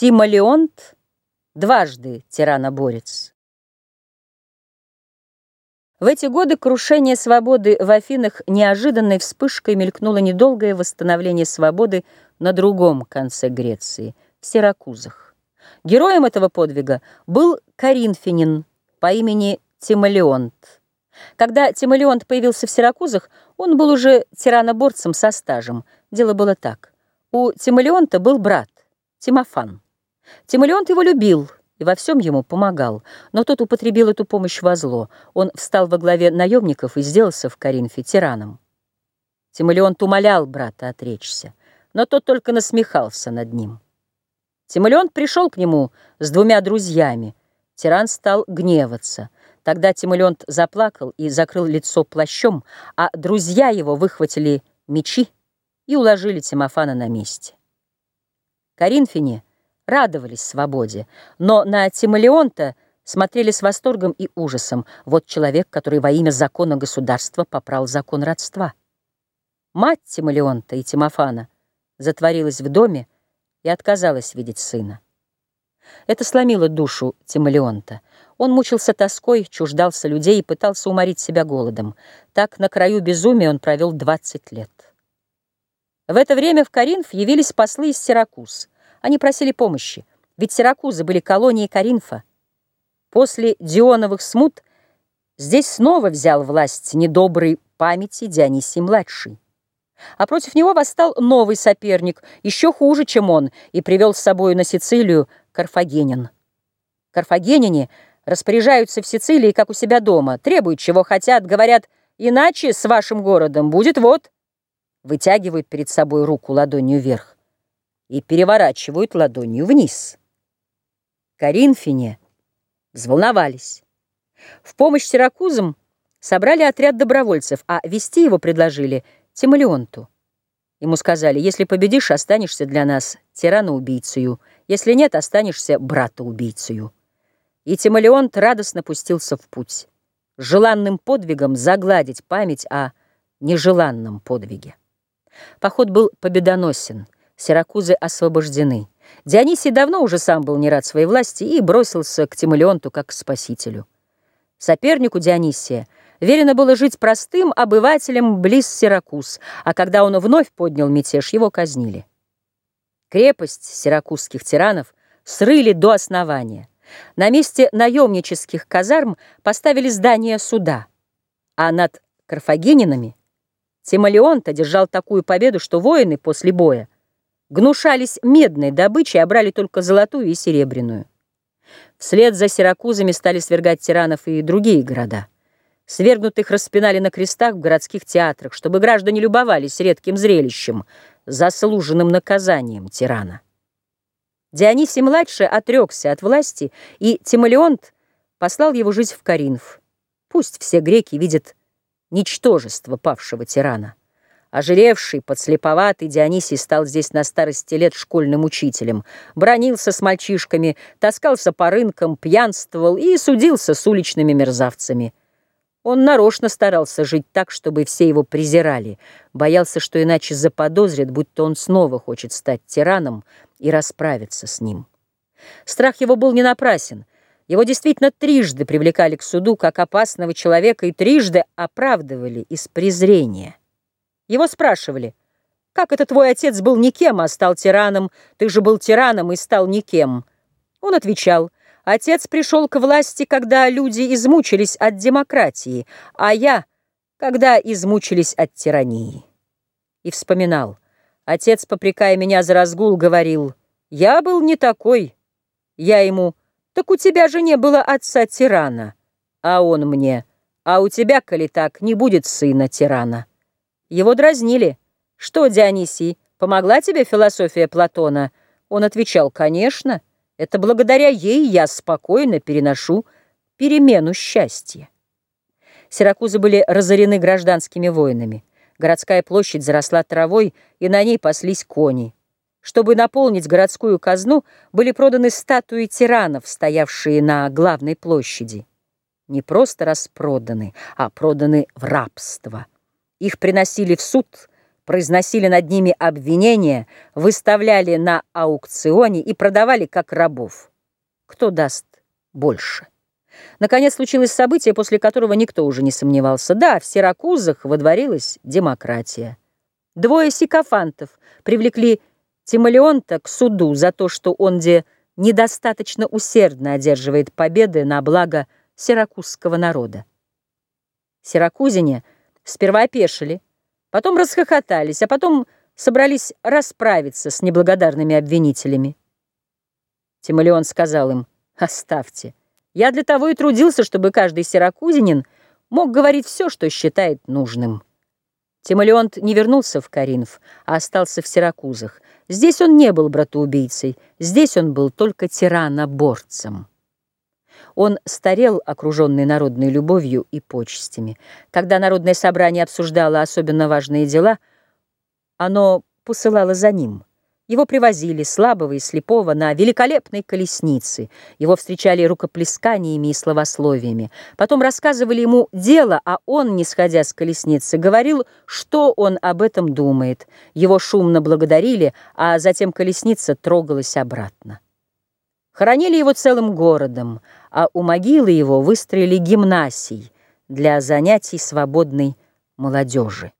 Тимолеонт дважды тираноборец. В эти годы крушение свободы в Афинах неожиданной вспышкой мелькнуло недолгое восстановление свободы на другом конце Греции, в Сиракузах. Героем этого подвига был Коринфянин по имени Тимолеонт. Когда Тимолеонт появился в Сиракузах, он был уже тираноборцем со стажем. Дело было так. У Тимолеонта был брат, Тимофан. Тимолеонт его любил и во всем ему помогал, но тот употребил эту помощь во зло. Он встал во главе наемников и сделался в Коринфе тираном. Тимолеонт умолял брата отречься, но тот только насмехался над ним. Тимолеонт пришел к нему с двумя друзьями. Тиран стал гневаться. Тогда Тимолеонт заплакал и закрыл лицо плащом, а друзья его выхватили мечи и уложили Тимофана на месте. Коринфяне радовались свободе, но на Тимолеонта смотрели с восторгом и ужасом. Вот человек, который во имя закона государства попрал закон родства. Мать Тимолеонта и Тимофана затворилась в доме и отказалась видеть сына. Это сломило душу Тимолеонта. Он мучился тоской, чуждался людей и пытался уморить себя голодом. Так на краю безумия он провел 20 лет. В это время в Каринф явились послы из Сиракуз. Они просили помощи, ведь Сиракузы были колонией Каринфа. После Дионовых смут здесь снова взял власть недоброй памяти Дионисий-младший. А против него восстал новый соперник, еще хуже, чем он, и привел с собой на Сицилию Карфагенин. Карфагенине распоряжаются в Сицилии, как у себя дома, требуют, чего хотят, говорят, иначе с вашим городом будет вот. Вытягивают перед собой руку ладонью вверх и переворачивают ладонью вниз. Коринфяне взволновались. В помощь сиракузам собрали отряд добровольцев, а вести его предложили Тимолеонту. Ему сказали, если победишь, останешься для нас тирана-убийцею, если нет, останешься брата-убийцею. И Тимолеонт радостно пустился в путь, желанным подвигом загладить память о нежеланном подвиге. Поход был победоносен — Сиракузы освобождены. Дионисий давно уже сам был не рад своей власти и бросился к Тимолеонту как к спасителю. Сопернику Дионисия верено было жить простым обывателем близ Сиракуз, а когда он вновь поднял мятеж, его казнили. Крепость сиракузских тиранов срыли до основания. На месте наемнических казарм поставили здание суда, а над Карфагенинами Тимолеонт одержал такую победу, что воины после боя гнушались медной добычей, а брали только золотую и серебряную. Вслед за Сиракузами стали свергать тиранов и другие города. Свергнутых распинали на крестах в городских театрах, чтобы граждане любовались редким зрелищем, заслуженным наказанием тирана. Дионисий-младший отрекся от власти, и Тимолеонт послал его жить в Каринф. Пусть все греки видят ничтожество павшего тирана. Ожиревший, подслеповатый Дионисий стал здесь на старости лет школьным учителем. Бронился с мальчишками, таскался по рынкам, пьянствовал и судился с уличными мерзавцами. Он нарочно старался жить так, чтобы все его презирали. Боялся, что иначе заподозрят, будто он снова хочет стать тираном и расправиться с ним. Страх его был не напрасен. Его действительно трижды привлекали к суду как опасного человека и трижды оправдывали из презрения. Его спрашивали, «Как это твой отец был никем, а стал тираном? Ты же был тираном и стал никем». Он отвечал, «Отец пришел к власти, когда люди измучились от демократии, а я, когда измучились от тирании». И вспоминал, отец, попрекая меня за разгул, говорил, «Я был не такой». Я ему, «Так у тебя же не было отца-тирана». А он мне, «А у тебя, коли так, не будет сына тирана». Его дразнили. «Что, Дионисий, помогла тебе философия Платона?» Он отвечал, «Конечно, это благодаря ей я спокойно переношу перемену счастья». Сиракузы были разорены гражданскими войнами. Городская площадь заросла травой, и на ней паслись кони. Чтобы наполнить городскую казну, были проданы статуи тиранов, стоявшие на главной площади. Не просто распроданы, а проданы в рабство. Их приносили в суд, произносили над ними обвинения, выставляли на аукционе и продавали как рабов. Кто даст больше? Наконец случилось событие, после которого никто уже не сомневался. Да, в Сиракузах водворилась демократия. Двое сикофантов привлекли Тимолеонта к суду за то, что он где недостаточно усердно одерживает победы на благо сиракузского народа. Сиракузине сперва опешили, потом расхохотались, а потом собрались расправиться с неблагодарными обвинителями. Тимолеон сказал им, «Оставьте, я для того и трудился, чтобы каждый сиракузинин мог говорить все, что считает нужным». Тимолеонт не вернулся в Каринф, а остался в Сиракузах. Здесь он не был братоубийцей, здесь он был только тираноборцем. Он старел, окруженный народной любовью и почестями. Когда народное собрание обсуждало особенно важные дела, оно посылало за ним – его привозили, слабого и слепого, на великолепной колеснице. Его встречали рукоплесканиями и словословиями. Потом рассказывали ему дело, а он, не сходя с колесницы, говорил, что он об этом думает. Его шумно благодарили, а затем колесница трогалась обратно. Хоронили его целым городом, а у могилы его выстроили гимнасий для занятий свободной молодежи.